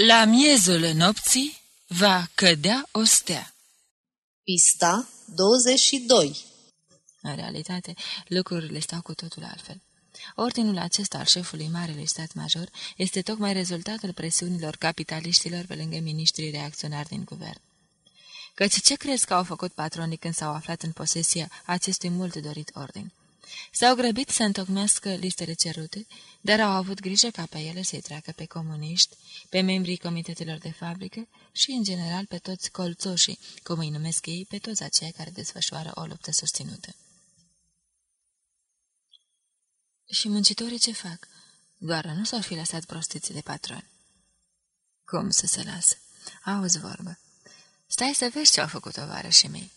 La miezul nopții va cădea o stea. Pista 22 În realitate, lucrurile stau cu totul altfel. Ordinul acesta al șefului Marelui Stat Major este tocmai rezultatul presiunilor capitaliștilor pe lângă miniștrii reacționari din guvern. Căci ce crezi că au făcut patronii când s-au aflat în posesia acestui mult dorit ordin? S-au grăbit să întocmească listele cerute, dar au avut grijă ca pe ele să-i treacă pe comuniști, pe membrii comitetelor de fabrică și, în general, pe toți colțoșii, cum îi numesc ei, pe toți aceia care desfășoară o luptă susținută. Și muncitorii ce fac? Doar nu s-au fi lăsat prostiți de patron. Cum să se lasă? Auzi vorbă. Stai să vezi ce au făcut și mei.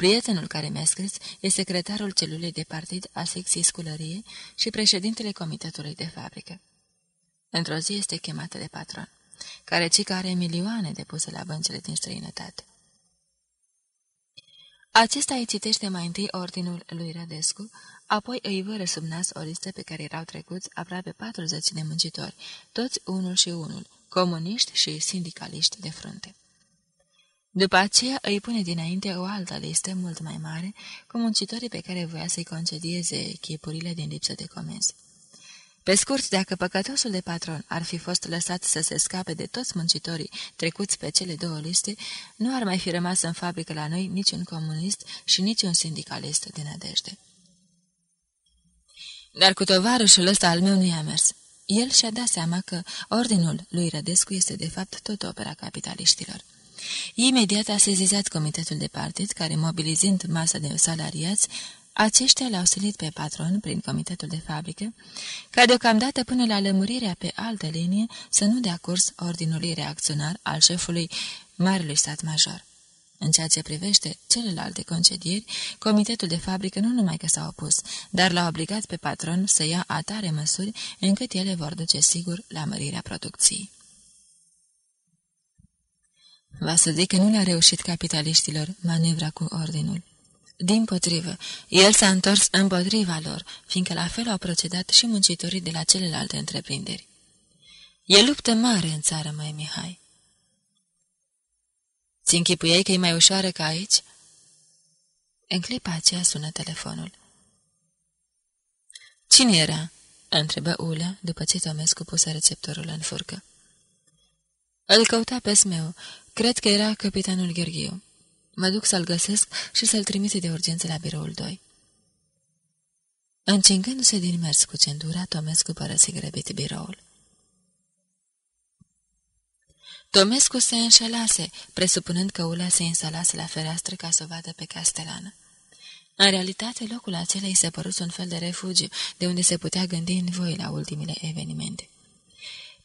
Prietenul care mi-a scris e secretarul celulei de partid a secției sculărie și președintele comitetului de fabrică. Într-o zi este chemată de patron, care cică are milioane depuse la băncile din străinătate. Acesta îi citește mai întâi ordinul lui Rădescu, apoi îi vără sub nas o listă pe care erau trecuți aproape 40 de muncitori, toți unul și unul, comuniști și sindicaliști de frunte. După aceea îi pune dinainte o altă listă mult mai mare, cu muncitorii pe care voia să-i concedieze chipurile din lipsă de comenzi. Pe scurt, dacă păcătosul de patron ar fi fost lăsat să se scape de toți muncitorii trecuți pe cele două liste, nu ar mai fi rămas în fabrică la noi niciun comunist și niciun sindicalist din nădejde. Dar cu tovarășul ăsta al meu nu i-a mers. El și-a dat seama că ordinul lui Rădescu este de fapt tot opera capitaliștilor. Imediat a sezizat comitetul de partid, care, mobilizând masa de salariați, aceștia l-au silit pe patron prin comitetul de fabrică, ca deocamdată până la lămurirea pe altă linie să nu dea curs ordinului reacționar al șefului Marelui Stat Major. În ceea ce privește celelalte concedieri, comitetul de fabrică nu numai că s-a opus, dar l-a obligat pe patron să ia atare măsuri încât ele vor duce sigur la mărirea producției. Va să zic că nu le-a reușit capitaliștilor manevra cu ordinul. Din potrivă, el s-a întors împotriva lor, fiindcă la fel au procedat și muncitorii de la celelalte întreprinderi. E luptă mare în țară, mai Mihai. Ți închipuiai că e mai ușoară ca aici?" În clipa aceea sună telefonul. Cine era?" întrebă Ulea, după ce Tomescu pusă receptorul în furcă. Îl căuta pe smeu. Cred că era capitanul Gheorghiu. Mă duc să-l găsesc și să-l trimite de urgență la biroul 2. Încingându-se din mers cu centura, Tomescu părăsi grăbit biroul. Tomescu se înșelase, presupunând că Ulea se instalase la fereastră ca să o vadă pe castelană. În realitate, locul acela îi se părut un fel de refugiu, de unde se putea gândi în voi la ultimile evenimente.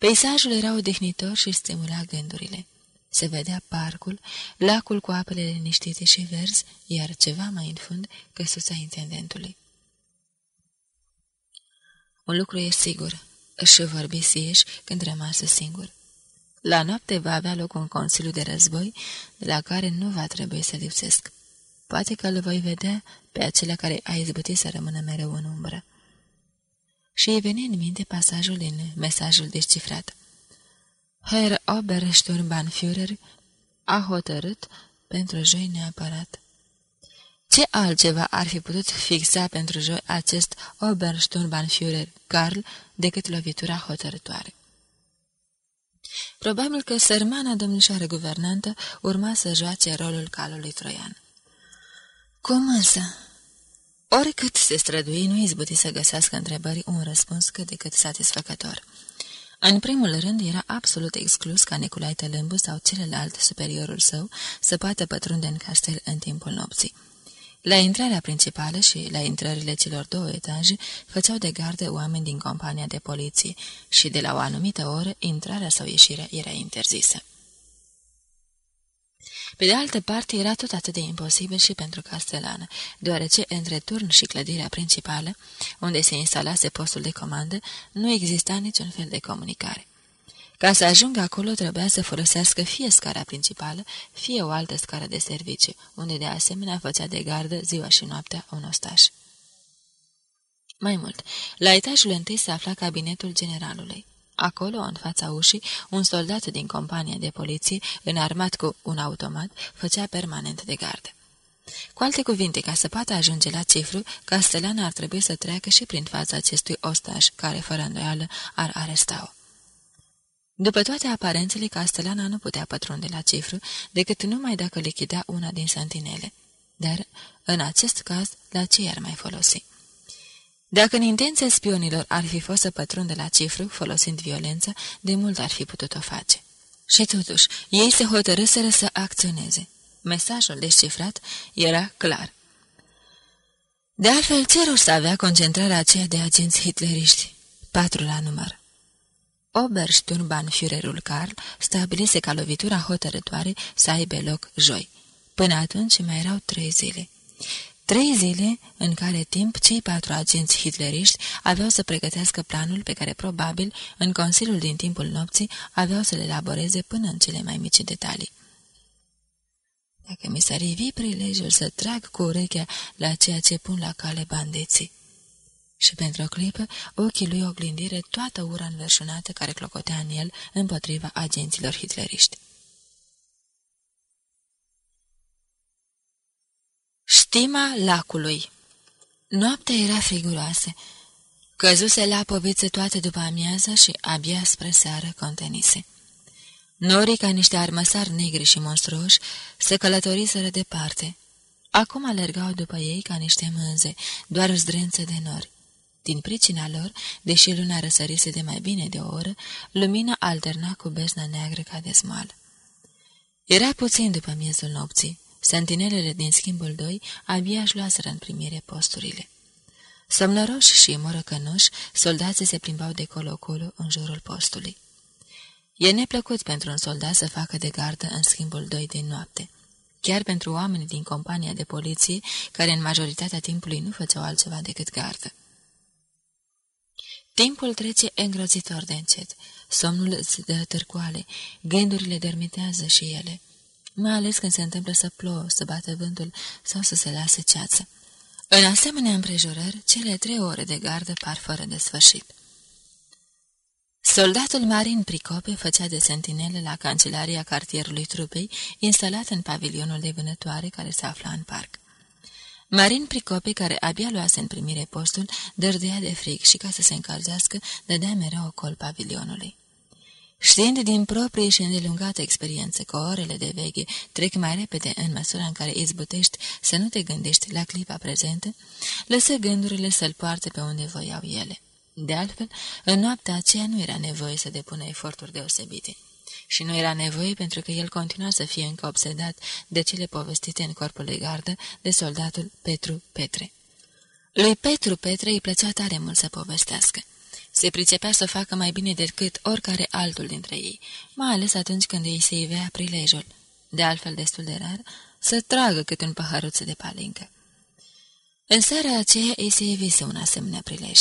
Peisajul era odihnitor și stimula gândurile. Se vedea parcul, lacul cu apele liniștite și verzi, iar ceva mai în fund, căsuța intendentului. Un lucru e sigur, își vorbi Sieș când rămasă singur. La noapte va avea loc un consiliu de război, de la care nu va trebui să lipsesc. Poate că îl voi vedea pe acela care a izbutit să rămână mereu în umbră. Și îi veni în minte pasajul din mesajul descifrat. Herr Obersturmbannführer a hotărât pentru joi neapărat. Ce altceva ar fi putut fixa pentru joi acest Obersturmbannführer Karl decât lovitura hotărătoare? Probabil că sărmana domnișoară guvernantă urma să joace rolul calului troian. Cum însă? Oricât se strădui, nu izbuti să găsească întrebări un răspuns cât de cât satisfăcător. În primul rând, era absolut exclus ca Nicolai Tălâmbu sau celălalt superiorul său să poată pătrunde în castel în timpul nopții. La intrarea principală și la intrările celor două etaje făceau de gardă oameni din compania de poliție și de la o anumită oră intrarea sau ieșirea era interzisă. Pe de altă parte, era tot atât de imposibil și pentru Castelană, deoarece între turn și clădirea principală, unde se instalase postul de comandă, nu exista niciun fel de comunicare. Ca să ajungă acolo, trebuia să folosească fie scara principală, fie o altă scară de serviciu, unde de asemenea făcea de gardă ziua și noaptea un ostaș. Mai mult, la etajul întâi se afla cabinetul generalului. Acolo, în fața ușii, un soldat din compania de poliție, înarmat cu un automat, făcea permanent de gardă. Cu alte cuvinte, ca să poată ajunge la cifru, Castellan ar trebui să treacă și prin fața acestui ostaș, care, fără îndoială, ar aresta-o. După toate aparențele, Castelana nu putea pătrunde la cifru, decât numai dacă lichida una din santinele. Dar, în acest caz, la ce ar mai folosi? Dacă în intenția spionilor ar fi fost să pătrundă la cifru, folosind violența, de mult ar fi putut o face. Și totuși, ei se hotărâseră să acționeze. Mesajul descifrat era clar. De altfel, ce rost avea concentrarea aceea de agenți hitleriști? Patru la număr. Obersturmbannführerul Karl stabilise ca lovitura hotărătoare să aibă loc joi. Până atunci mai erau trei zile. Trei zile în care timp cei patru agenți hitleriști aveau să pregătească planul pe care probabil, în Consiliul din timpul nopții, aveau să le elaboreze până în cele mai mici detalii. Dacă mi s-ar rivi prilejul să trag cu urechea la ceea ce pun la cale bandeții. Și pentru o clipă, ochii lui oglindire toată ura înverșunată care clocotea în el împotriva agenților hitleriști. Știma lacului Noaptea era friguroasă. Căzuse la poviță toate după amiază și abia spre seară contenise. Norii, ca niște armăsari negri și monstruoși, se călătoriseră departe. Acum alergau după ei ca niște mânze, doar zdrențe de nori. Din pricina lor, deși luna răsărise de mai bine de o oră, lumina alterna cu bezna neagră ca de smală. Era puțin după miezul nopții. Sentinelele din schimbul 2 abia își luaseră în primire posturile. Somnoroși și morăcănoși, soldații se plimbau de colo-colo în jurul postului. E neplăcut pentru un soldat să facă de gardă în schimbul 2 de noapte. Chiar pentru oamenii din compania de poliție, care în majoritatea timpului nu făceau altceva decât gardă. Timpul trece îngrozitor de încet. Somnul îți dă târcoale, gândurile dormitează și ele mai ales când se întâmplă să plouă, să bată vântul sau să se lase ceață. În asemenea împrejurări, cele trei ore de gardă par fără de sfârșit. Soldatul Marin Pricope făcea de sentinele la cancelaria cartierului trupei, instalat în pavilionul de vânătoare care se afla în parc. Marin Pricope, care abia luase în primire postul, dărdea de frig și ca să se încălzească, dădea mereu ocol pavilionului. Știind din proprie și îndelungată experiență că orele de veche trec mai repede în măsura în care izbutești să nu te gândești la clipa prezentă, lăsă gândurile să-l poarte pe unde voiau ele. De altfel, în noaptea aceea nu era nevoie să depună eforturi deosebite. Și nu era nevoie pentru că el continua să fie încă obsedat de cele povestite în corpul de gardă de soldatul Petru Petre. Lui Petru Petre îi plăcea tare mult să povestească. Se pricepea să facă mai bine decât oricare altul dintre ei, mai ales atunci când ei se ivea prilejul, de altfel destul de rar, să tragă cât un paharuț de palincă. În seara aceea ei se ivise un asemenea prilej.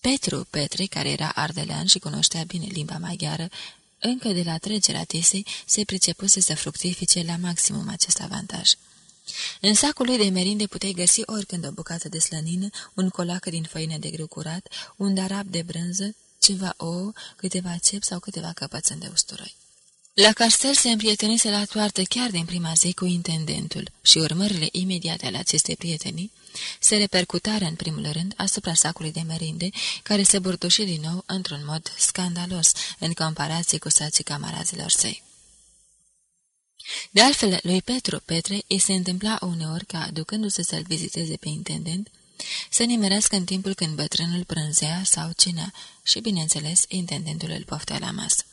Petru Petre, care era ardelean și cunoștea bine limba maghiară, încă de la trecerea Tisei se pricepuse să fructifice la maximum acest avantaj. În sacul lui de merinde puteai găsi oricând o bucată de slănină, un colac din făină de grâu curat, un darab de brânză, ceva ouă, câteva cep sau câteva căpățâni de usturoi. La castel se împrietenise la toartă chiar din prima zi cu intendentul și urmările imediate ale acestei prietenii se repercutară în primul rând asupra sacului de merinde, care se burtuși din nou într-un mod scandalos în comparație cu sacii camarazilor săi. De altfel, lui Petru Petre îi se întâmpla uneori ca, ducându-se să-l viziteze pe intendent, să nimerească în timpul când bătrânul prânzea sau cinea și, bineînțeles, intendentul îl poftea la masă.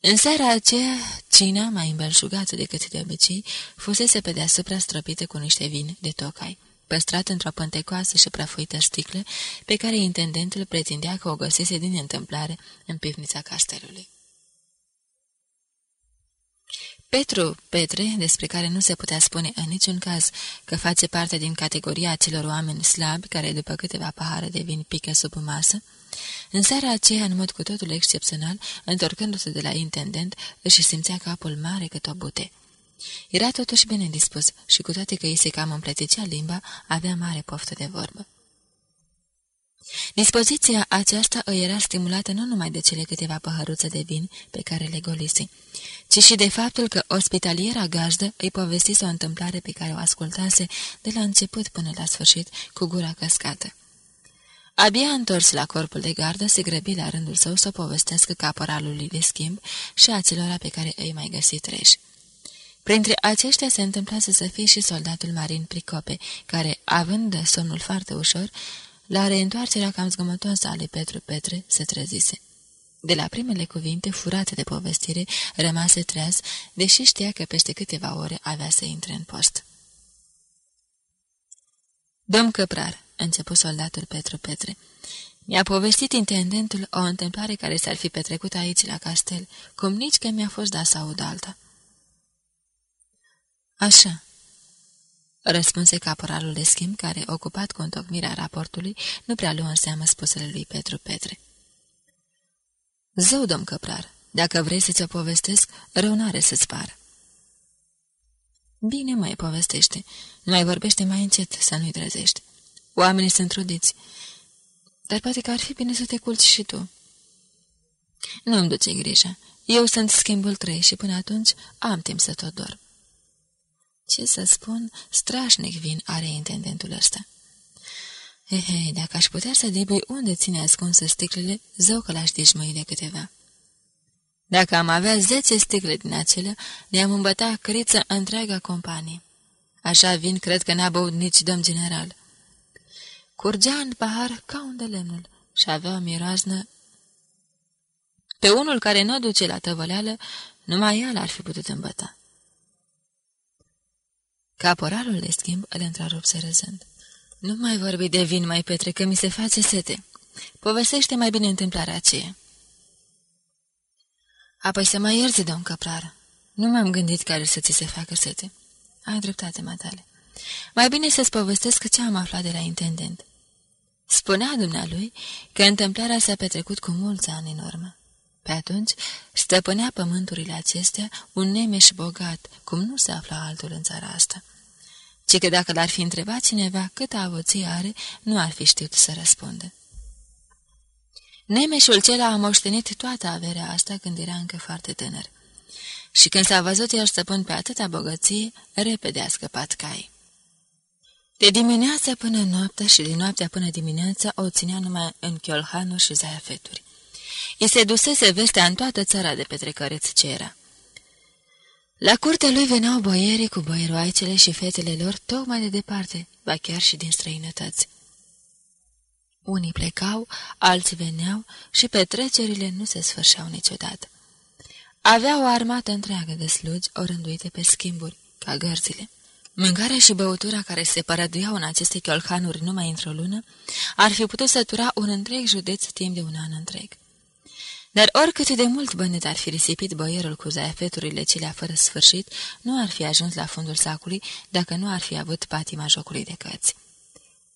În seara aceea, cina, mai îmbelșugată decât de obicei, fusese pe deasupra străpită cu niște vin de tocai, păstrat într-o pântecoasă și prăfuită sticlă, pe care intendentul pretindea că o găsese din întâmplare în pivnița castelului. Petru Petre, despre care nu se putea spune în niciun caz că face parte din categoria acelor oameni slabi care după câteva pahare de vin pică sub masă, în seara aceea, în mod cu totul excepțional, întorcându-se de la intendent, își simțea capul mare cât o bute. Era totuși bine dispus și cu toate că îi se cam împleticea limba, avea mare poftă de vorbă. Dispoziția aceasta îi era stimulată nu numai de cele câteva păhăruțe de vin pe care le golisi, ci și de faptul că ospitaliera gazdă îi povestise o întâmplare pe care o ascultase de la început până la sfârșit cu gura căscată. Abia întors la corpul de gardă, se grăbi la rândul său să povestească caporalului de schimb și acelora pe care îi mai găsi treși. Printre aceștia se întâmplase să fie și soldatul marin Pricope, care, având somnul foarte ușor, la reîntoarcerea cam zgomătoasă a lui Petru Petre, se trezise. De la primele cuvinte, furate de povestire, rămase treaz, deși știa că peste câteva ore avea să intre în post. Domn Căprar, început soldatul Petru Petre, mi-a povestit intendentul o întâmplare care s-ar fi petrecut aici la castel, cum nici că mi-a fost dat să aud alta. Așa, răspunse caporalul de schimb, care, ocupat cu întocmirea raportului, nu prea luă în seamă spusele lui Petru Petre. Zău, domn căprar, dacă vrei să-ți o povestesc, rău n-are să-ți pară. Bine, mai povestește. Nu mai vorbește mai încet, să nu-i trezești. Oamenii sunt trudiți. Dar poate că ar fi bine să te culci și tu. Nu-mi duce grija. Eu sunt schimbul trei și până atunci am timp să tot dorm. Ce să spun, strașnic vin are intendentul ăsta. Ehe, dacă aș putea să debui unde ține ascunsă sticlele, zău că l-aș dișmăi de câteva. Dacă am avea zece sticle din acelea, ne-am îmbăta criță întreaga companie. Așa vin, cred că n-a băut nici domn general. Curgea în pahar ca un de lemnul și avea o miroaznă. Pe unul care nu duce la tăvăleală, numai el ar fi putut îmbăta. Caporalul de schimb îl întrerupse râzând. Nu mai vorbi de vin, mai Petre, că mi se face sete. Povestește mai bine întâmplarea aceea. Apoi să mai ierți, domn căprar. Nu m-am gândit care să ți se facă sete. Ai dreptate, matale. Mai bine să-ți povestesc ce am aflat de la intendent. Spunea dumnealui că întâmplarea s-a petrecut cu mulți ani în urmă. Pe atunci stăpânea pământurile acestea un nemeș bogat, cum nu se afla altul în țara asta ci că dacă l-ar fi întrebat cineva câtă avoție are, nu ar fi știut să răspundă. Nemeșul cela a moștenit toată averea asta când era încă foarte tânăr. Și când s-a văzut el stăpân pe atâta bogăție, repede a scăpat cai. De dimineața până noaptea și din noaptea până dimineața o ținea numai în chiolhanuri și zaiafeturi. I se dusese vestea în toată țara de petrecăreți ce era. La curtea lui veneau boierii cu boieroaicele și fetele lor tocmai de departe, ba chiar și din străinătăți. Unii plecau, alții veneau și petrecerile nu se sfârșeau niciodată. Avea o armată întreagă de slugi orânduite pe schimburi, ca gărzile. Mâncarea și băutura care se părăduiau în aceste chiolhanuri numai într-o lună ar fi putut sătura un întreg județ timp de un an întreg. Dar oricât de mult bănet ar fi risipit boierul cu zaiafeturile celea fără sfârșit, nu ar fi ajuns la fundul sacului dacă nu ar fi avut patima jocului de căți.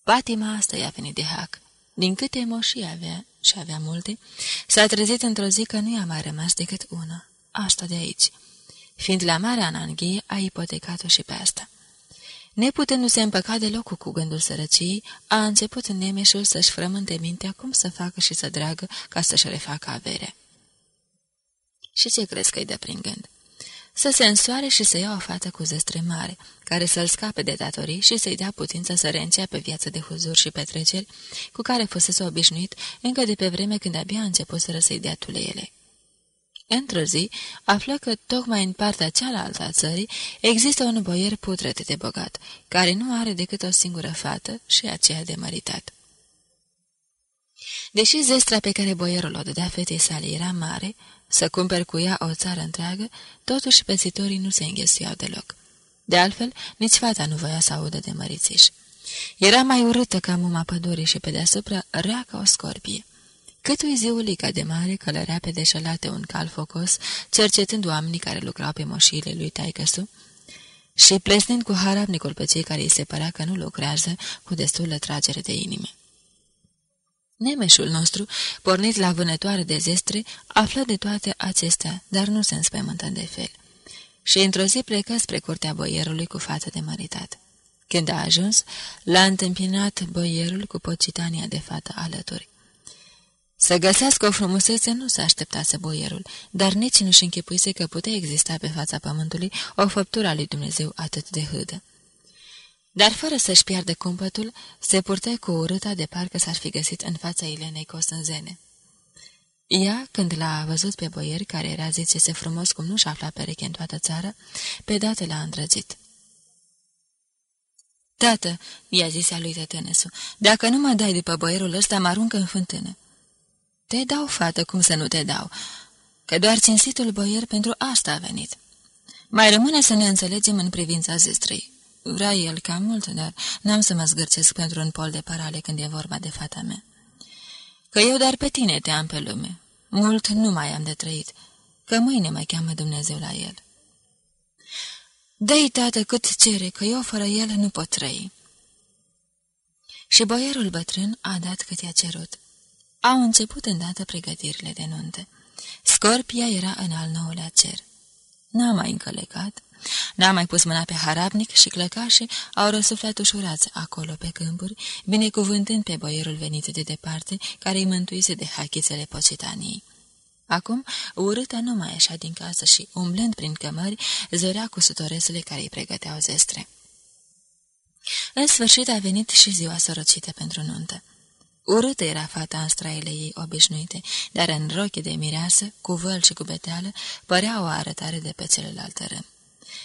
Patima asta i-a venit de hac. Din câte emoții avea, și avea multe, s-a trezit într-o zi că nu i-a mai rămas decât una, asta de aici. Fiind la marea ananghie, a ipotecat-o și pe asta. Neputându-se împăca deloc cu gândul sărăciei, a început în nemeșul să-și frământe mintea cum să facă și să dragă ca să-și refacă averea. Și ce crezi că-i dă prin gând? Să se însoare și să ia o fată cu zestre mare, care să-l scape de datorii și să-i dea putință să reînceapă viață de huzur și petreceri, cu care fusese obișnuit încă de pe vreme când abia a început să-i dea tuleele. Într-o zi, află că tocmai în partea cealaltă a țării există un boier putret de bogat, care nu are decât o singură fată și aceea de măritat. Deși zestra pe care boierul o dădea fetei sale era mare, să cumperi cu ea o țară întreagă, totuși pățitorii nu se înghesuiau deloc. De altfel, nici fata nu voia să audă de mărițiș. Era mai urâtă ca muma pădurii și pe deasupra rea ca o scorpie. Câtui ziulica de mare călărea pe deșelate un cal focos, cercetând oamenii care lucrau pe moșiile lui taicăsu și plesnind cu harapnicul pe cei care îi se părea că nu lucrează cu destulă tragere de inime. Nemeșul nostru, pornit la vânătoare de zestre, află de toate acestea, dar nu se înspăimântă de fel. Și într-o zi plecă spre curtea boierului cu față de măritat. Când a ajuns, l-a întâmpinat boierul cu pocitania de fată alături. Să găsească o frumusețe nu se așteptase boierul, dar nici nu-și închipuise că putea exista pe fața pământului o făptură a lui Dumnezeu atât de hâdă. Dar fără să-și piardă cumpătul, se purtă cu urâta de parcă s-ar fi găsit în fața Ilenei Cosânzene. Ea, când l-a văzut pe boier, care era zicese frumos cum nu-și afla pereche în toată țara, pe dată l-a îndrăgit. Tată, i-a zis a lui Tătănăsu, dacă nu mă dai după boierul ăsta, mă aruncă în fântână. Te dau, fată, cum să nu te dau, că doar cinstitul boier pentru asta a venit. Mai rămâne să ne înțelegem în privința zestrei. Vrea el cam mult, dar n-am să mă zgârcesc pentru un pol de parale când e vorba de fata mea. Că eu doar pe tine te am pe lume. Mult nu mai am de trăit, că mâine mă cheamă Dumnezeu la el. Dă-i, tată, cât cere, că eu fără el nu pot trăi. Și boierul bătrân a dat cât i-a cerut. Au început îndată pregătirile de nuntă. Scorpia era în al nouălea cer. N-a mai încălecat, n-a mai pus mâna pe harapnic și clăcașii au răsuflat ușurați acolo pe câmpuri, binecuvântând pe boierul venit de departe, care îi mântuise de hachițele pocitaniei. Acum, urâta nu mai așa din casă și, umblând prin cămări, zărea cu sutoresele care îi pregăteau zestre. În sfârșit a venit și ziua sorocită pentru nuntă. Urâtă era fata în straile ei obișnuite, dar în roche de mireasă, cu văl și cu beteală, părea o arătare de pe celălalt rând.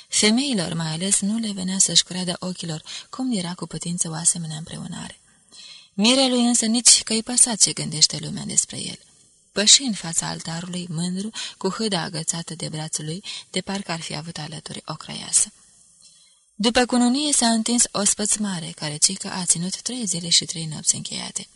Femeilor mai ales nu le venea să-și creadă ochilor cum era cu putință o asemenea împreunare. Mirelui însă nici că-i păsa ce gândește lumea despre el. Păși în fața altarului, mândru, cu hâda agățată de brațul lui, de parcă ar fi avut alături o crăiasă. După cununie s-a întins o spăț mare, care cică a ținut trei zile și trei nopți încheiate.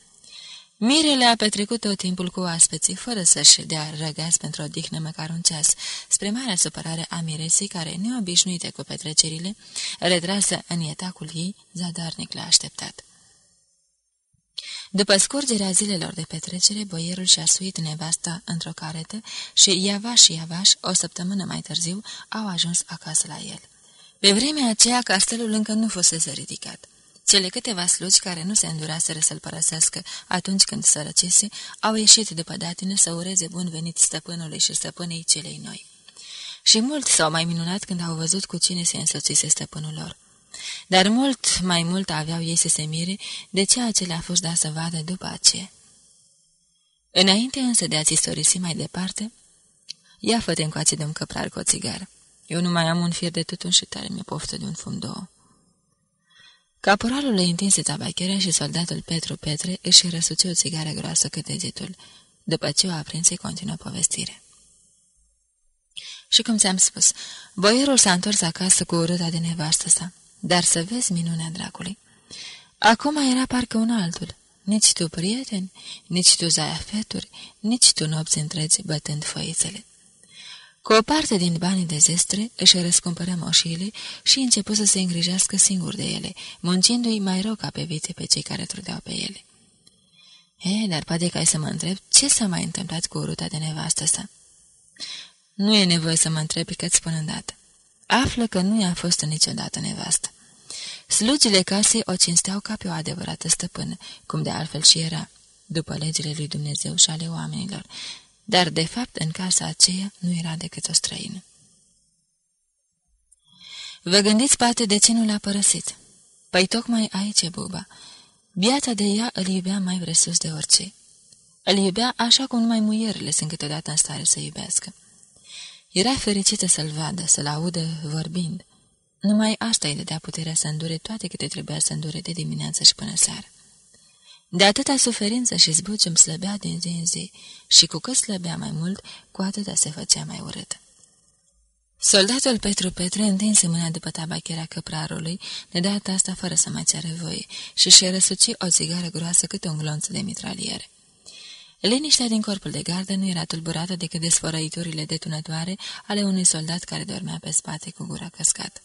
Mirele a petrecut tot timpul cu aspeții, fără să-și dea răgaz pentru o dihnă măcar un ceas, spre marea supărare a miresii care, neobișnuite cu petrecerile, retrasă în etacul ei, zadarnic l-a așteptat. După scurgerea zilelor de petrecere, boierul și-a suit nevasta într-o caretă și Iavaș și Iavaș, o săptămână mai târziu, au ajuns acasă la el. Pe vremea aceea, castelul încă nu fusese ridicat. Cele câteva slugi care nu se înduraseră să-l părăsească atunci când sărăcese, au ieșit după datină să ureze bun venit stăpânului și stăpânei celei noi. Și mult s-au mai minunat când au văzut cu cine se însoțise stăpânul lor. Dar mult mai mult aveau ei să se mire de ceea ce le-a fost dat să vadă după aceea. Înainte însă de a-ți istorisi mai departe, ia fă-te încoace de un căprar cu o țigară. Eu nu mai am un fier de tutun și tare mi-e poftă de un fum două. Caporalul îi întinse tabacherea și soldatul Petru Petre își răsuce o țigară groasă cât degetul. După ce o aprinse, continuă povestire. Și cum ți-am spus, boierul s-a întors acasă cu urâta de nevastă sa, dar să vezi minunea dracului. Acum era parcă un altul, nici tu prieteni, nici tu zaiafeturi, nici tu nopți întregi bătând făițele. Cu o parte din banii de zestre își răscumpără moșile și început să se îngrijească singur de ele, muncindu-i mai rău ca pe vițe pe cei care trudeau pe ele. E, dar poate că ai să mă întreb ce s-a mai întâmplat cu ruta de nevastă sa. Nu e nevoie să mă întrebi că-ți spun îndată. Află că nu i-a fost niciodată nevastă. Slugile casei o cinsteau ca pe o adevărată stăpână, cum de altfel și era, după legile lui Dumnezeu și ale oamenilor, dar de fapt în casa aceea nu era decât o străină. Vă gândiți poate de ce nu l-a părăsit? Păi tocmai aici buba. Biata de ea îl iubea mai vresus de orice. Îl iubea așa cum numai muierile sunt câteodată în stare să iubească. Era fericită să-l vadă, să-l audă vorbind. Numai asta îi dădea puterea să îndure toate câte trebuia să îndure de dimineață și până seara. De atâta suferință și zbucium slăbea din zi în zi și cu cât slăbea mai mult, cu atâta se făcea mai urât. Soldatul Petru Petre întinse mâna după tabachera căprarului, de data asta fără să mai ceară voie, și și răsuci o țigară groasă cât un glonț de mitraliere. Liniștea din corpul de gardă nu era tulburată decât de sfărăiturile detunătoare ale unui soldat care dormea pe spate cu gura căscată.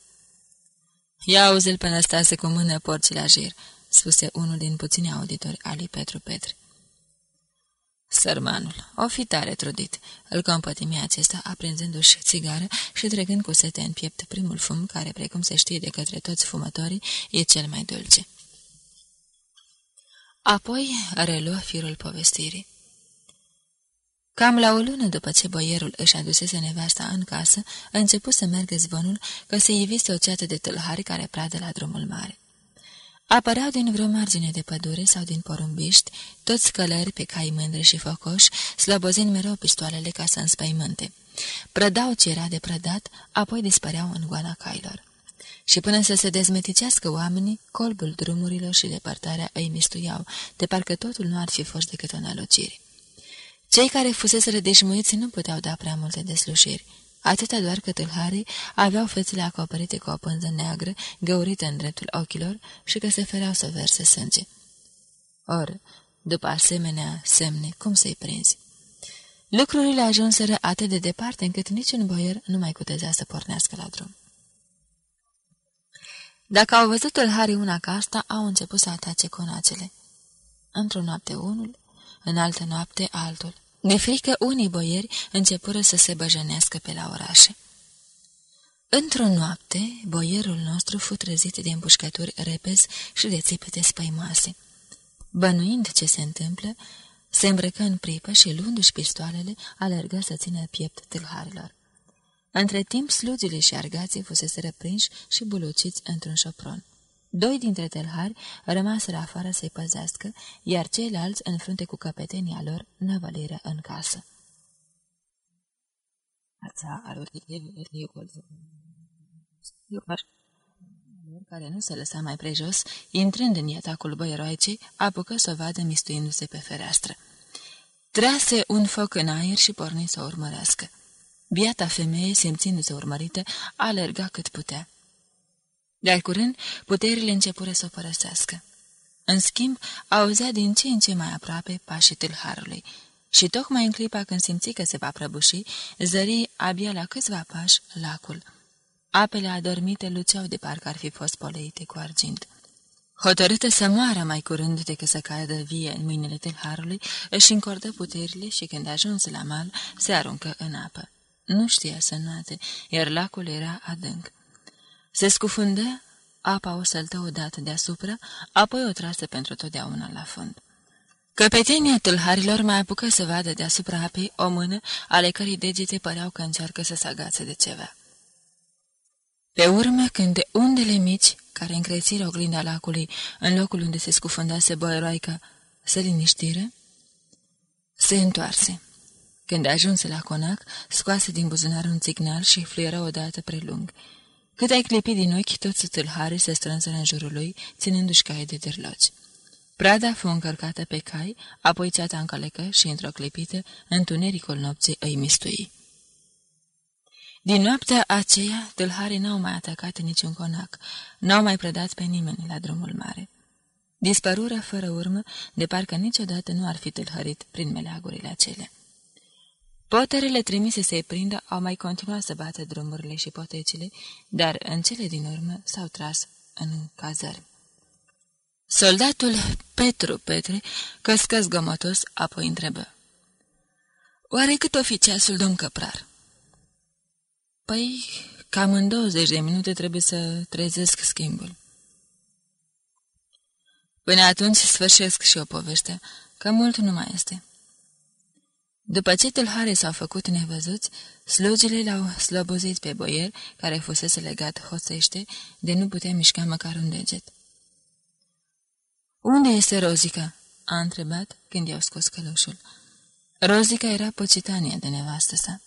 Ia auzi-l pe Năstase cu mână porții la jir," spuse unul din puțini auditori ali Petru Petri. Sărmanul, o fi tare trudit, îl compătimea acesta, aprinzându-și țigară și trecând cu sete în piept primul fum, care, precum se știe de către toți fumătorii, e cel mai dulce. Apoi reluă firul povestirii. Cam la o lună după ce boierul își adusese nevasta în casă, a început să meargă zvonul că se ivise o ceată de tâlhari care pradă la drumul mare. Apăreau din vreo margine de pădure sau din porumbiști, toți călări pe cai mândri și focoși, slăbozind mereu pistoalele ca să înspăimânte. Prădau ce era de prădat, apoi dispăreau în goana cailor. Și până să se dezmeticească oamenii, colbul drumurilor și depărtarea îi mistuiau, de parcă totul nu ar fi fost decât o nălucire. Cei care fuseseră deșmuiți nu puteau da prea multe deslușiri. Atâta doar că tâlharii aveau fețele acoperite cu o pânză neagră, găurită în dreptul ochilor și că se fereau să verse sânge. Or, după asemenea semne, cum să-i prinzi? Lucrurile ajunseră atât de departe încât niciun boier nu mai cutezea să pornească la drum. Dacă au văzut tâlharii una ca asta, au început să atace conacele. Într-o noapte unul, în altă noapte altul. De frică, unii boieri începură să se băjănească pe la orașe. Într-o noapte, boierul nostru fu trezit de împușcături repezi și de țipete spăimoase. Bănuind ce se întâmplă, se îmbrăcă în pripă și, luându-și pistoalele, alergă să țină piept tâlharilor. Între timp, slugile și argații fusese reprinși și buluciți într-un șopron. Doi dintre telhari rămaseră afară să-i păzească, iar ceilalți, în frunte cu căpetenia lor, năvăliră în casă. care nu se lăsa mai prejos, intrând în iatacul băieroaicei, apucă să o vadă mistuindu-se pe fereastră. Trase un foc în aer și porni să o urmărească. Biata femeie, simțindu-se urmărită, alerga cât putea. Dar curând, puterile începură să o părăsească. În schimb, auzea din ce în ce mai aproape pașii tâlharului și tocmai în clipa când simți că se va prăbuși, zări abia la câțiva pași lacul. Apele adormite luceau de parcă ar fi fost poleite cu argint. Hotărâtă să moară mai curând decât să cadă vie în mâinile tâlharului, își încordă puterile și când ajuns la mal, se aruncă în apă. Nu știa să noate, iar lacul era adânc. Se scufundă, apa o săltă odată deasupra, apoi o trasă pentru totdeauna la fund. Căpetenia tâlharilor mai apucă să vadă deasupra apei o mână, ale cărei degete păreau că încearcă să se agațe de ceva. Pe urmă, când de undele mici, care încrețiră oglinda lacului în locul unde se scufundase boieroaica, se liniștiră, se întoarse. Când ajunse la conac, scoase din buzunar un signal și fluieră odată prelung. Cât ai clipit din ochi, toți tâlharii se strânseră în jurul lui, ținându-și caie de dârloci. Prada fu încărcată pe cai, apoi ceata încălecă și, într-o clipită, întunericul nopții îi mistui. Din noaptea aceea, tâlharii n-au mai atacat niciun conac, n-au mai predat pe nimeni la drumul mare. Dispărură fără urmă, de parcă niciodată nu ar fi tâlhărit prin meleagurile acelea. Poterele trimise să-i prindă au mai continuat să bată drumurile și potecile, dar în cele din urmă s-au tras în cazări. Soldatul Petru Petre căscă zgomotos, apoi întrebă. Oare cât o fi ceasul, domn căprar? Păi, cam în 20 de minute trebuie să trezesc schimbul. Până atunci sfârșesc și o poveste, că mult nu mai este. După ce tâlhare s-au făcut nevăzuți, slugile l-au slăbozit pe boier, care fusese legat hoțește, de nu putea mișca măcar un deget. Unde este Rozica?" a întrebat când i-au scos călușul. Rozica era pocitania de nevastă sa.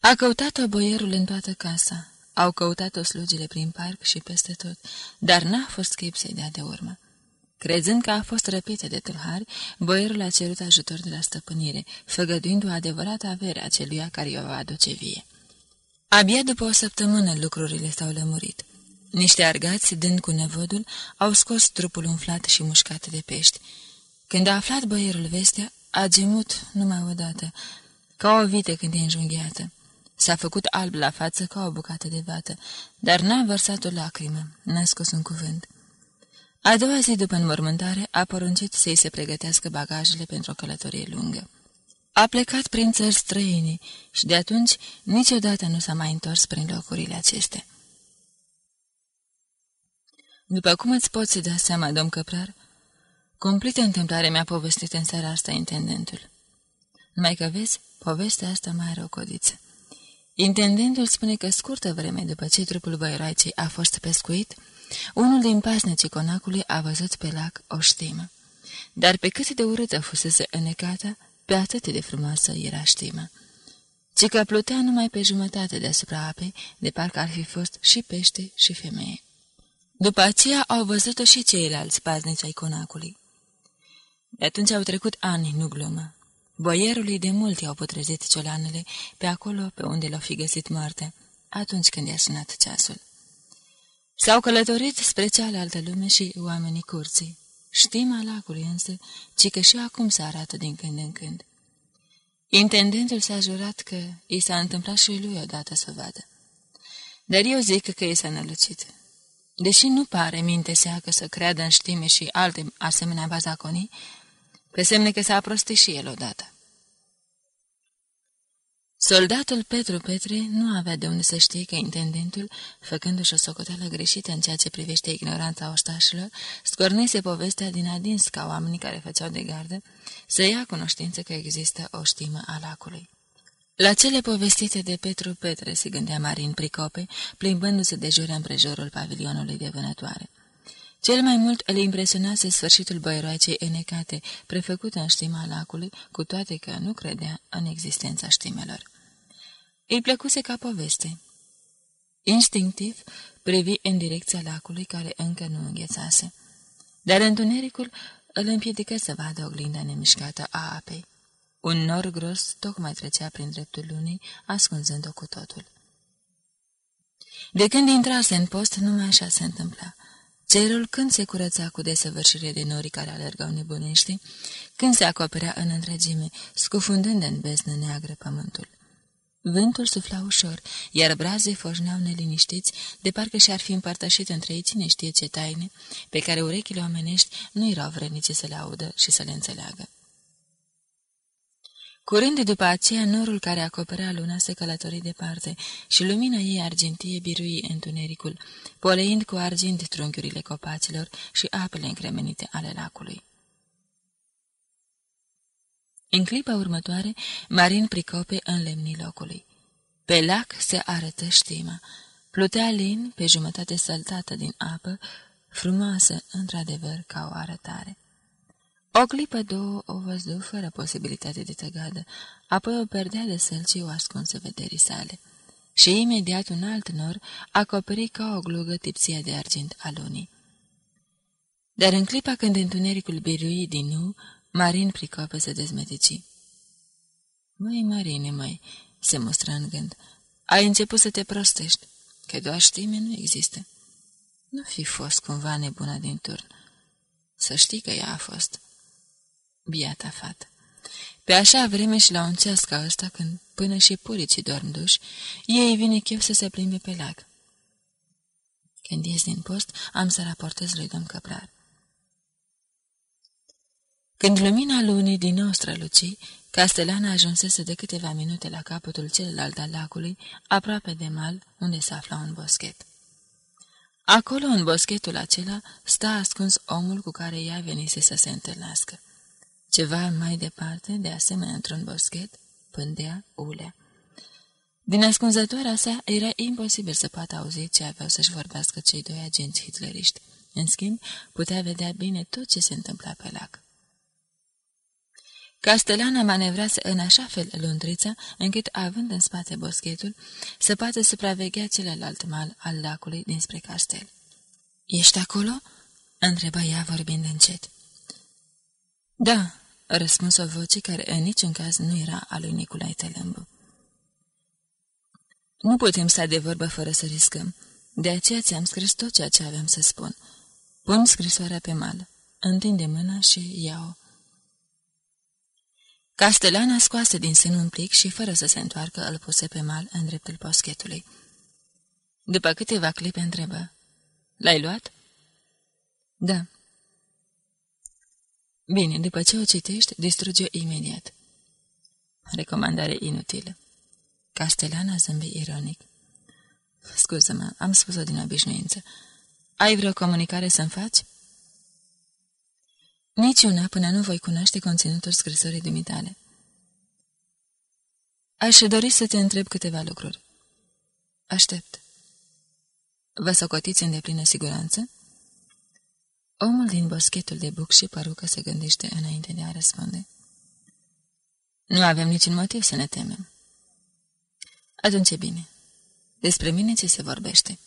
A căutat-o boierul în toată casa. Au căutat-o slugile prin parc și peste tot, dar n-a fost chip să-i dea de urmă. Crezând că a fost răpită de tâlhari, boierul a cerut ajutor de la stăpânire, făgăduind o adevărată avere a celuia care i-o va aduce vie. Abia după o săptămână lucrurile s-au lămurit. Niște argați, dând cu nevodul, au scos trupul umflat și mușcat de pești. Când a aflat boierul vestea, a gemut numai odată, ca o vită când e înjunghiată. S-a făcut alb la față ca o bucată de vată, dar n-a vărsat o lacrimă, n-a scos un cuvânt. A doua zi după înmormântare a poruncit să-i se pregătească bagajele pentru o călătorie lungă. A plecat prin țări străini și de atunci niciodată nu s-a mai întors prin locurile acestea. După cum îți poți da seama, domn Căprar, cumplită întâmplare mi-a povestit în seara asta intendentul. Numai că vezi, povestea asta mai are o codiță. Intendentul spune că scurtă vreme după ce trupul Băiroaicei a fost pescuit, unul din pasnicii conacului a văzut pe lac o știmă. Dar pe cât de urâtă fusese înecată, pe atât de frumoasă era știmă. Ci că plutea numai pe jumătate deasupra apei, de parcă ar fi fost și pește și femeie. După aceea au văzut-o și ceilalți paznici ai conacului. De atunci au trecut ani, nu glumă. Boierului de mult i-au putrezit ciolanele pe acolo pe unde l-au fi găsit moarte, atunci când i-a sunat ceasul. S-au călătorit spre cealaltă lume și oamenii curții. Știma lacului însă, ci că și acum se arată din când în când. Intendentul s-a jurat că i s-a întâmplat și lui odată să vadă. Dar eu zic că i s-a nălucit. Deși nu pare minte seacă să creadă în știme și alte asemenea bazaconii, pe semne că s-a prostit și el odată. Soldatul Petru Petre nu avea de unde să știe că intendentul, făcându-și o socoteală greșită în ceea ce privește ignoranța ostașilor, scornise povestea din adins ca oamenii care făceau de gardă să ia cunoștință că există o știmă a lacului. La cele povestite de Petru Petre se gândea Marin Pricope, plimbându-se de jur împrejurul pavilionului de vânătoare. Cel mai mult îl impresionase sfârșitul băieroacei înecate, prefăcută în știma lacului, cu toate că nu credea în existența știmelor. Îi plăcuse ca poveste. Instinctiv privi în direcția lacului care încă nu înghețase. Dar întunericul îl împiedică să vadă oglinda nemișcată a apei. Un nor gros tocmai trecea prin dreptul lunii, ascunzând-o cu totul. De când intrase în post, numai așa se întâmpla. Cerul când se curăța cu desăvârșire de nori care alergau nebunește, când se acoperea în întregime, scufundând în beznă neagră pământul. Vântul sufla ușor, iar brazii foșneau neliniștiți, de parcă și-ar fi împărtășit între ei cine știe ce taine, pe care urechile omenești nu erau vrenice să le audă și să le înțeleagă. Curând după aceea, norul care acoperea luna se călători departe și lumina ei argintie birui întunericul, poleind cu argint trunchiurile copacilor și apele încremenite ale lacului. În clipa următoare, Marin pricope în lemnii locului. Pe lac se arătă știma. Plutea lin pe jumătate săltată din apă, frumoasă, într-adevăr, ca o arătare. O clipă, două, o văzdu fără posibilitate de tăgadă, apoi o perdea de sălci o ascunsă vederii sale. Și imediat un alt nor acoperi ca o glugă tipsia de argint a lunii. Dar în clipa când întunericul birui din nou, Marin pricoapă să dezmetici. Măi, Marine, măi, se mustră în gând, ai început să te prostești, că doar știme nu există. Nu fi fost cumva nebuna din turn. Să știi că ea a fost. Biata fată. Pe așa vreme și la un ceas ca ăsta, când până și puricii dorm duși, ei vine chef să se plimbe pe lag. Când ies din post, am să raportez lui domn Căprar. Când lumina lunii din nou străluci, Castelana ajunsese de câteva minute la capătul celălalt al lacului, aproape de mal, unde se afla un boschet. Acolo, în boschetul acela, sta ascuns omul cu care ea venise să se întâlnească. Ceva mai departe, de asemenea într-un boschet, pândea ulea. Din ascunzătoarea sa era imposibil să poată auzi ce aveau să-și vorbească cei doi agenți hitleriști. În schimb, putea vedea bine tot ce se întâmpla pe lac. Castelana manevrase în așa fel lundrița, încât, având în spate boschetul, să poată supraveghea celălalt mal al lacului dinspre castel. Ești acolo?" întrebă ea vorbind încet. Da," răspuns o voce care în niciun caz nu era a lui Nicolae Tălâmbu. Nu putem sta de vorbă fără să riscăm. De aceea ți-am scris tot ceea ce aveam să spun. Pun scrisoarea pe mal, întinde mâna și iau. Castelana scoase din sân un plic și, fără să se întoarcă, îl puse pe mal în dreptul poschetului. După câteva clipe întrebă. L-ai luat?" Da. Bine, după ce o citești, distruge imediat. Recomandare inutilă. Castelana zâmbi ironic. Scuză-mă, am spus-o din obișnuință. Ai vreo comunicare să-mi faci? Niciuna până nu voi cunoaște conținutul scrisorii dumitale. Aș dori să te întreb câteva lucruri. Aștept. Vă socotiți în deplină siguranță? Omul din boschetul de buc și păru că se gândește înainte de a răspunde. Nu avem niciun motiv să ne temem. Atunci e bine. Despre mine ce se vorbește?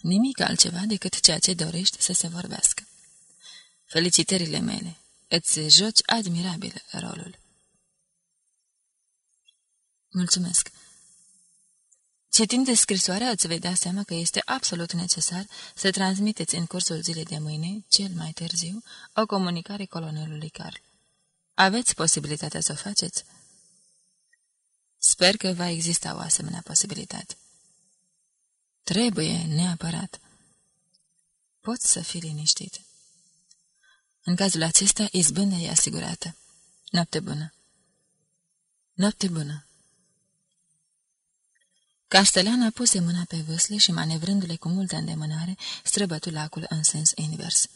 Nimic altceva decât ceea ce dorești să se vorbească. Felicitările mele. Îți joci admirabil rolul. Mulțumesc. Citind scrisoarea, îți vei da seama că este absolut necesar să transmiteți în cursul zilei de mâine, cel mai târziu, o comunicare colonelului Carl. Aveți posibilitatea să o faceți? Sper că va exista o asemenea posibilitate. Trebuie, neapărat. Poți să fii liniștit. În cazul acesta, izbânda e asigurată. Noapte bună. Noapte bună. Castelana puse mâna pe vâsle și, manevrându-le cu multă îndemânare, străbătu lacul în sens invers.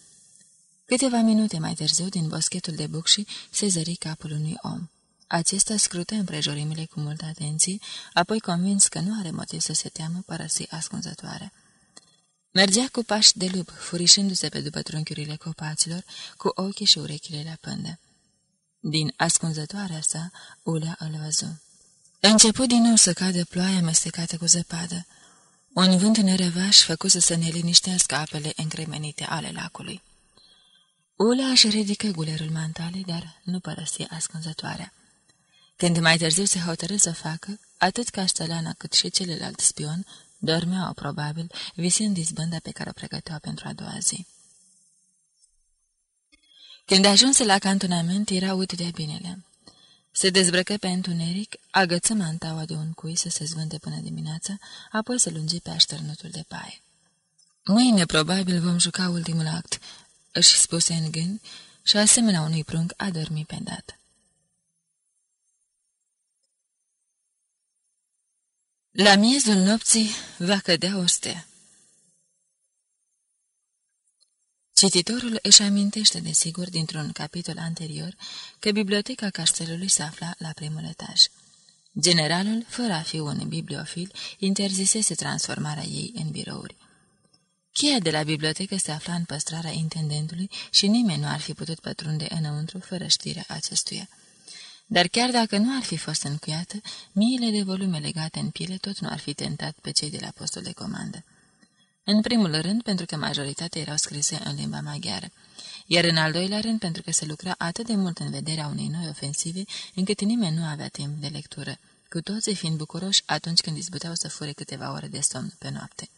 Câteva minute mai târziu, din boschetul de bucși, se zări capul unui om. Acesta scrută împrejurimile cu multă atenție, apoi convins că nu are motiv să se teamă, părăsi ascunzătoare. Mergea cu pași de lup, furișându-se pe după trunchiurile copaților, cu ochii și urechile la pândă. Din ascunzătoarea sa, Ulea îl văzu. Început din nou să cadă ploaia amestecată cu zăpadă. Un vânt nerevaș făcu să se neliniștească apele încremenite ale lacului. Ula își ridică gulerul mantale, dar nu părăsi ascunzătoarea. Când mai târziu se hotărâ să facă, atât Castellana cât și celălalt spion dormeau probabil, visând izbânda pe care o pregăteau pentru a doua zi. Când ajunse la cantonament, era uit de binele. Se dezbrăcă pe întuneric, agăță mantaua de un cui să se zvânte până dimineața, apoi se lungi pe așternutul de paie. Mâine, probabil, vom juca ultimul act, își spuse în gând și, asemenea unui prunc, a dormit pe dată. La miezul nopții va cădea o stea. Cititorul își amintește, desigur, dintr-un capitol anterior, că biblioteca castelului se afla la primul etaj. Generalul, fără a fi un bibliofil, interzisese transformarea ei în birouri. Cheia de la bibliotecă se afla în păstrarea intendentului și nimeni nu ar fi putut pătrunde înăuntru fără știrea acestuia. Dar chiar dacă nu ar fi fost încuiată, miile de volume legate în pile tot nu ar fi tentat pe cei de la postul de comandă. În primul rând, pentru că majoritatea erau scrise în limba maghiară, iar în al doilea rând, pentru că se lucra atât de mult în vederea unei noi ofensive, încât nimeni nu avea timp de lectură, cu toții fiind bucuroși atunci când izbuteau să fure câteva ore de somn pe noapte.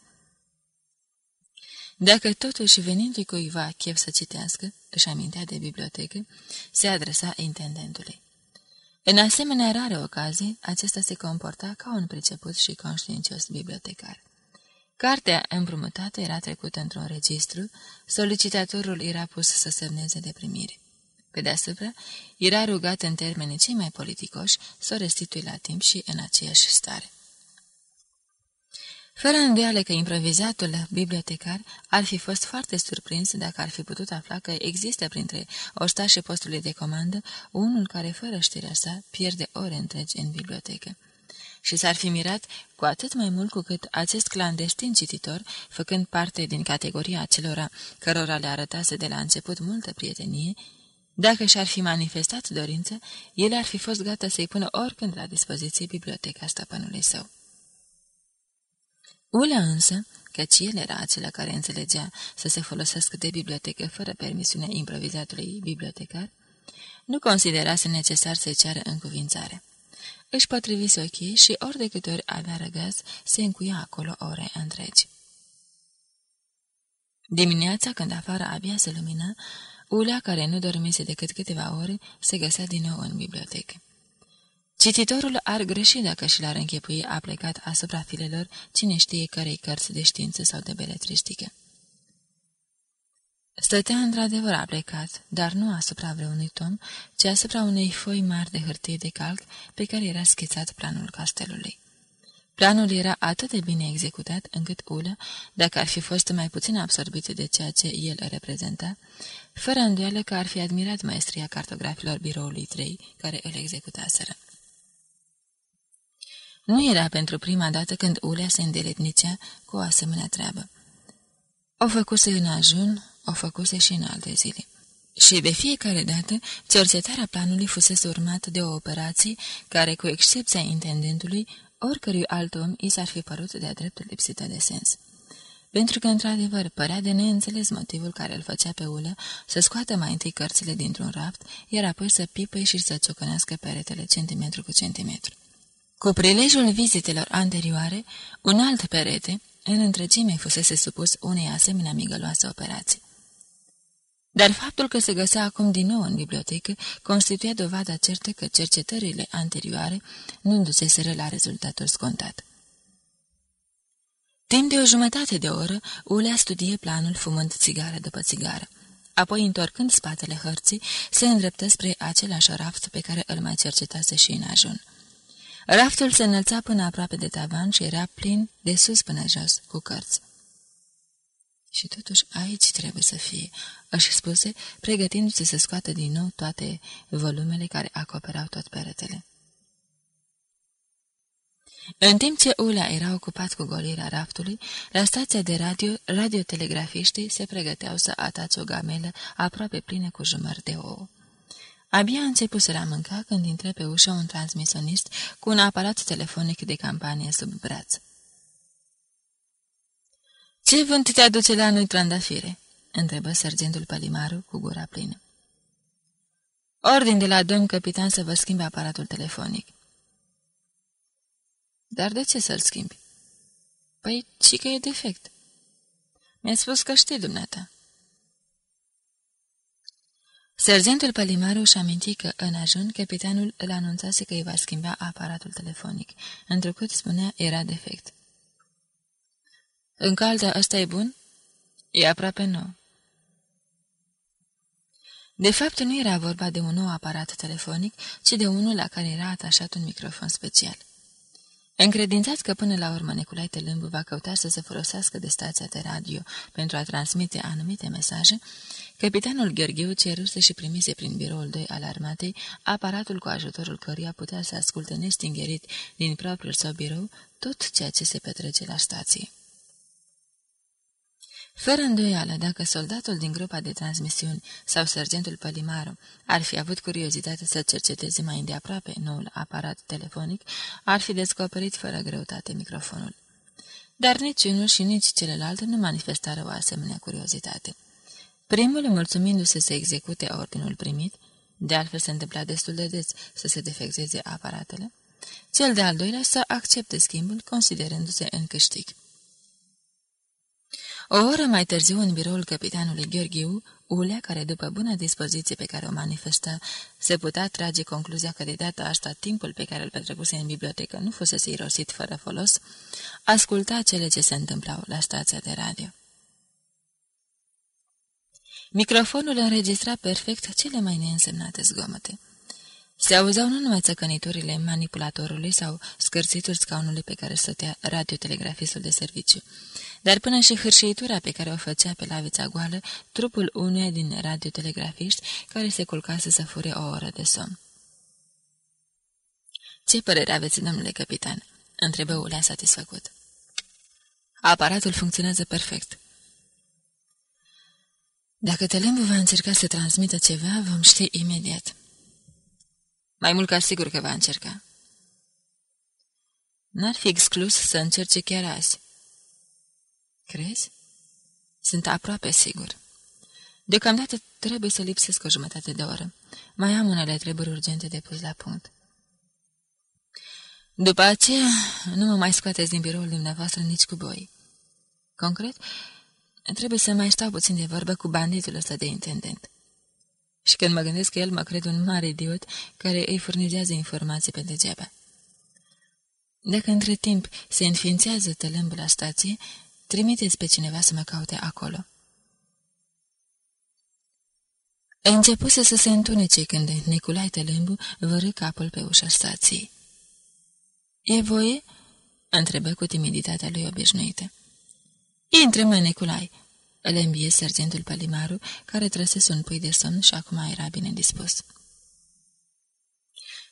Dacă totuși venind cuiva chef să citească, își amintea de bibliotecă, se adresa intendentului. În asemenea rare ocazii, acesta se comporta ca un priceput și conștiincios bibliotecar. Cartea împrumutată era trecută într-un registru, solicitatorul era pus să semneze de primire. Pe deasupra, era rugat în termenii cei mai politicoși să o restitui la timp și în aceeași stare. Fără îndoială că improvizatul bibliotecar ar fi fost foarte surprins dacă ar fi putut afla că există printre ostașii postului de comandă unul care, fără știrea sa, pierde ore întregi în bibliotecă. Și s-ar fi mirat cu atât mai mult cu cât acest clandestin cititor, făcând parte din categoria acelora cărora le arătase de la început multă prietenie, dacă și-ar fi manifestat dorință, el ar fi fost gata să-i pună oricând la dispoziție biblioteca stăpânului său. Ulea însă, căci el era acela care înțelegea să se folosească de bibliotecă fără permisiunea improvizatului bibliotecar, nu considerase necesar să-i ceară încuvințare. Își potrivise ochii și ori de câte ori avea răgaz, se încuia acolo ore întregi. Dimineața, când afară abia se lumina, Ulea, care nu dormise decât câteva ore, se găsea din nou în bibliotecă. Cititorul ar greși dacă și l-ar închipui a plecat asupra filelor cine știe cărei cărți de știință sau de beletristică. Stătea într-adevăr a plecat, dar nu asupra vreunui tom, ci asupra unei foi mari de hârtie de calc pe care era schițat planul castelului. Planul era atât de bine executat încât Ulă, dacă ar fi fost mai puțin absorbit de ceea ce el reprezenta, fără îndoială că ar fi admirat maestria cartografilor biroului 3 care îl executaseră. Nu era pentru prima dată când Ulea se îndeletnicea cu o asemenea treabă. O făcuse în ajun, o făcuse și în alte zile. Și de fiecare dată, cercetarea planului fusese urmată de o operație care, cu excepția intendentului, oricărui alt om i s-ar fi părut de-a dreptul lipsită de sens. Pentru că, într-adevăr, părea de neînțeles motivul care îl făcea pe ulă să scoată mai întâi cărțile dintr-un raft, iar apoi să pipăi și să ciocănească peretele centimetru cu centimetru. Cu prilejul vizitelor anterioare, un alt perete, în întregime fusese supus unei asemenea migăloase operații. Dar faptul că se găsea acum din nou în bibliotecă constituia dovada certă că cercetările anterioare nu duceseră la rezultatul scontat. Timp de o jumătate de oră, Ulea studie planul fumând țigară după țigară. Apoi, întorcând spatele hărții, se îndreptă spre același raft pe care îl mai cercetase și în ajun. Raftul se înălța până aproape de tavan și era plin de sus până jos, cu cărți. Și totuși aici trebuie să fie, își spuse, pregătindu-se să scoată din nou toate volumele care acoperau tot peretele. În timp ce Ulea era ocupat cu golirea raftului, la stația de radio, radiotelegrafiștii se pregăteau să atace o gamelă aproape plină cu jumări de ouă. Abia început să mânca când intră pe ușă un transmisionist cu un aparat telefonic de campanie sub braț. Ce vânt te aduce la noi, trandafire?" întrebă sergentul Palimaru cu gura plină. Ordin de la domn capitan să vă schimbe aparatul telefonic. Dar de ce să-l schimbi? Păi, ci că e defect. Mi-a spus că știi dumneata. Sergentul Palimaru își aminti că, în ajun, capitanul îl anunțase că îi va schimba aparatul telefonic, întrucât spunea era defect. În caldă ăsta e bun? E aproape nou. De fapt, nu era vorba de un nou aparat telefonic, ci de unul la care era atașat un microfon special. Încredințați că până la urmă Nicolae Tălâmbu va căuta să se folosească de stația de radio pentru a transmite anumite mesaje, capitanul Gheorghiu ceruse și primise prin biroul 2 al armatei aparatul cu ajutorul căruia putea să asculte nestingerit din propriul său birou tot ceea ce se petrece la stație. Fără îndoială, dacă soldatul din grupa de transmisiuni sau sergentul Pălimaru ar fi avut curiozitate să cerceteze mai îndeaproape noul aparat telefonic, ar fi descoperit fără greutate microfonul. Dar nici unul și nici celălalt nu manifestară o asemenea curiozitate. Primul, mulțumindu-se să execute ordinul primit, de altfel se întâmpla destul de des să se defecteze aparatele, cel de-al doilea să accepte schimbul, considerându-se în câștig. O oră mai târziu, în biroul capitanului Gheorghiu, Ulea, care după bună dispoziție pe care o manifesta, se putea trage concluzia că de data asta timpul pe care îl petrecuse în bibliotecă nu fusese irosit fără folos, asculta cele ce se întâmplau la stația de radio. Microfonul înregistra perfect cele mai neînsemnate zgomote. Se auzeau nu numai țăcăniturile manipulatorului sau scârțitul scaunului pe care stătea radiotelegrafistul de serviciu, dar până și hârșeitura pe care o făcea pe lavița goală trupul uneia din radiotelegrafiști care se culcase să fure o oră de somn. Ce părere aveți, domnule capitan?" întrebă Ulea satisfăcut. Aparatul funcționează perfect. Dacă Telembu va încerca să transmită ceva, vom ști imediat. Mai mult ca sigur că va încerca. N-ar fi exclus să încerce chiar azi. Crezi? Sunt aproape sigur. Deocamdată trebuie să lipsesc o jumătate de oră. Mai am unele treburi urgente de pus la punct. După aceea, nu mă mai scoateți din biroul dumneavoastră nici cu boi. Concret, trebuie să mai stau puțin de vorbă cu banditul ăsta de intendent. Și când mă gândesc că el mă cred un mare idiot care îi furnizează informații pe degeaba. Dacă între timp se înființează tălâmbul la stație, Trimiteți pe cineva să mă caute acolo. Începuse să se întunece când Niculai Tălâmbu vărâ capul pe ușa stației. E voie?" întrebă cu timiditatea lui obișnuită. Intre, mă, Niculai!" îl îmbie sergentul Palimaru, care trăsese un pui de somn și acum era bine dispus.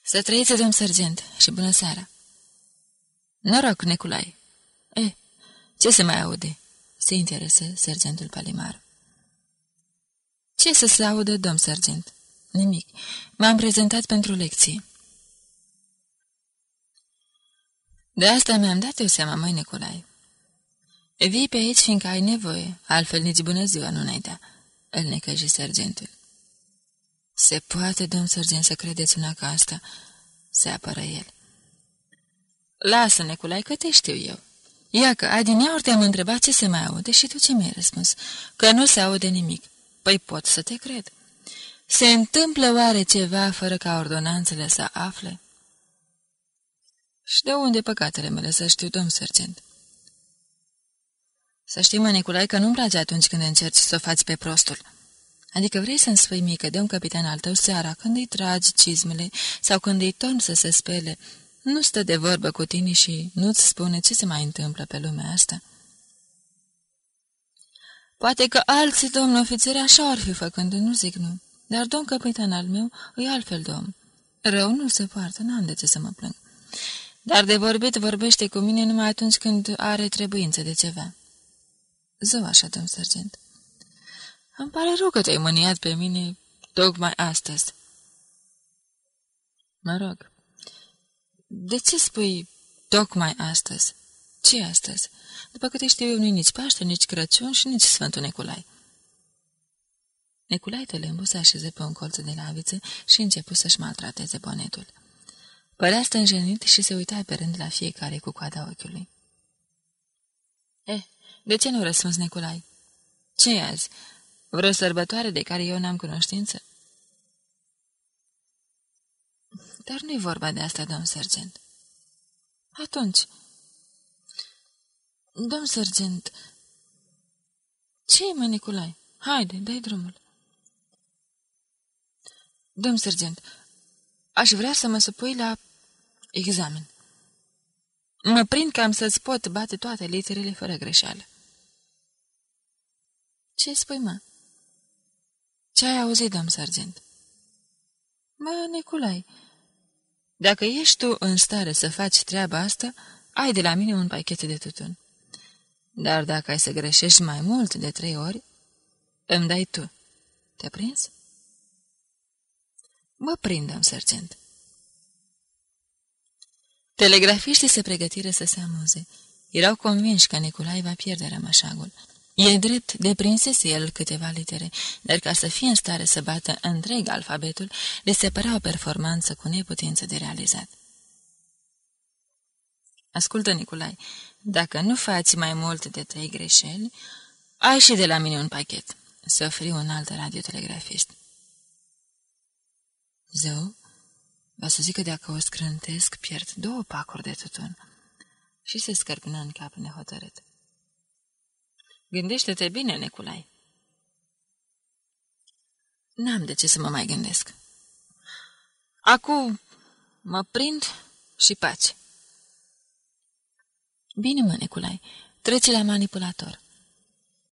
Să trăiți, domn sergent, și bună seara! Noroc, Niculai! Eh, ce se mai aude?" se interesă sergentul Palimaru. Ce să se audă, domn sergent? Nimic. M-am prezentat pentru lecție. De asta mi-am dat eu seama, măi, Nicolae. Vii pe aici fiindcă ai nevoie, altfel nici bună ziua nu ne-ai da, îl necăji sergentul. Se poate, domn sergent, să credeți una ca asta, se apără el. Lasă, Nicolae, că te știu eu. Ia că adineauri te-am întrebat ce se mai aude și tu ce mi-ai răspuns, că nu se aude nimic. Păi pot să te cred. Se întâmplă oare ceva fără ca ordonanțele să afle? Și de unde păcatele mele să știu, domn sergent? Să știi, mă, Niculai, că nu-mi place atunci când încerci să o faci pe prostul. Adică vrei să-mi spui mie că de un capitan al tău seara, când îi tragi cizmele sau când îi torni să se spele, nu stă de vorbă cu tine și nu-ți spune ce se mai întâmplă pe lumea asta?" Poate că alții, domnul ofițeri, așa ar fi făcând, nu zic nu. Dar domn capitan al meu e altfel domn. Rău nu se poartă, n-am de ce să mă plâng. Dar de vorbit vorbește cu mine numai atunci când are trebuință de ceva. Zău așa, domn sergent. Îmi pare rău că te-ai mâniat pe mine tocmai astăzi. Mă rog. De ce spui tocmai astăzi? ce astăzi? După câte știu eu, nu nici Paște, nici Crăciun și nici Sfântul Neculai. Neculai Tălâmbu se așeze pe un colț de laviță și începu să-și maltrateze bonetul. Părea stânjenit și se uita pe rând la fiecare cu coada ochiului. Eh, de ce nu răspuns Neculai? ce e azi? Vreo sărbătoare de care eu n-am cunoștință? Dar nu-i vorba de asta, domn sergent. Atunci, Domn sergent, ce e, mă, Nicolai? Haide, dai drumul. Domn sergent, aș vrea să mă supui la examen. Mă prind că am să-ți pot bate toate literele fără greșeală. Ce spui, mă? Ce ai auzit, domn sergent? Mă, Nicolai, dacă ești tu în stare să faci treaba asta, ai de la mine un pachet de tutun. Dar dacă ai să greșești mai mult de trei ori, îmi dai tu. Te prins? Mă prindem, sergent. Telegrafiștii se pregătiră să se amuze. Erau convinși că Nicolai va pierde rămășagul. E drept, deprinsese el câteva litere, dar ca să fie în stare să bată întreg alfabetul, le separa o performanță cu neputință de realizat. Ascultă, Nicolai, dacă nu faci mai mult de trei greșeli, ai și de la mine un pachet. Să oferi un alt radiotelegrafist. Zău, va să zic că dacă o scrântesc, pierd două pacuri de tutun. Și se scărpină în cap nehotărât. Gândește-te bine, Neculai. N-am de ce să mă mai gândesc. Acum mă prind și pace. Bine, mă, Neculai, trece la manipulator.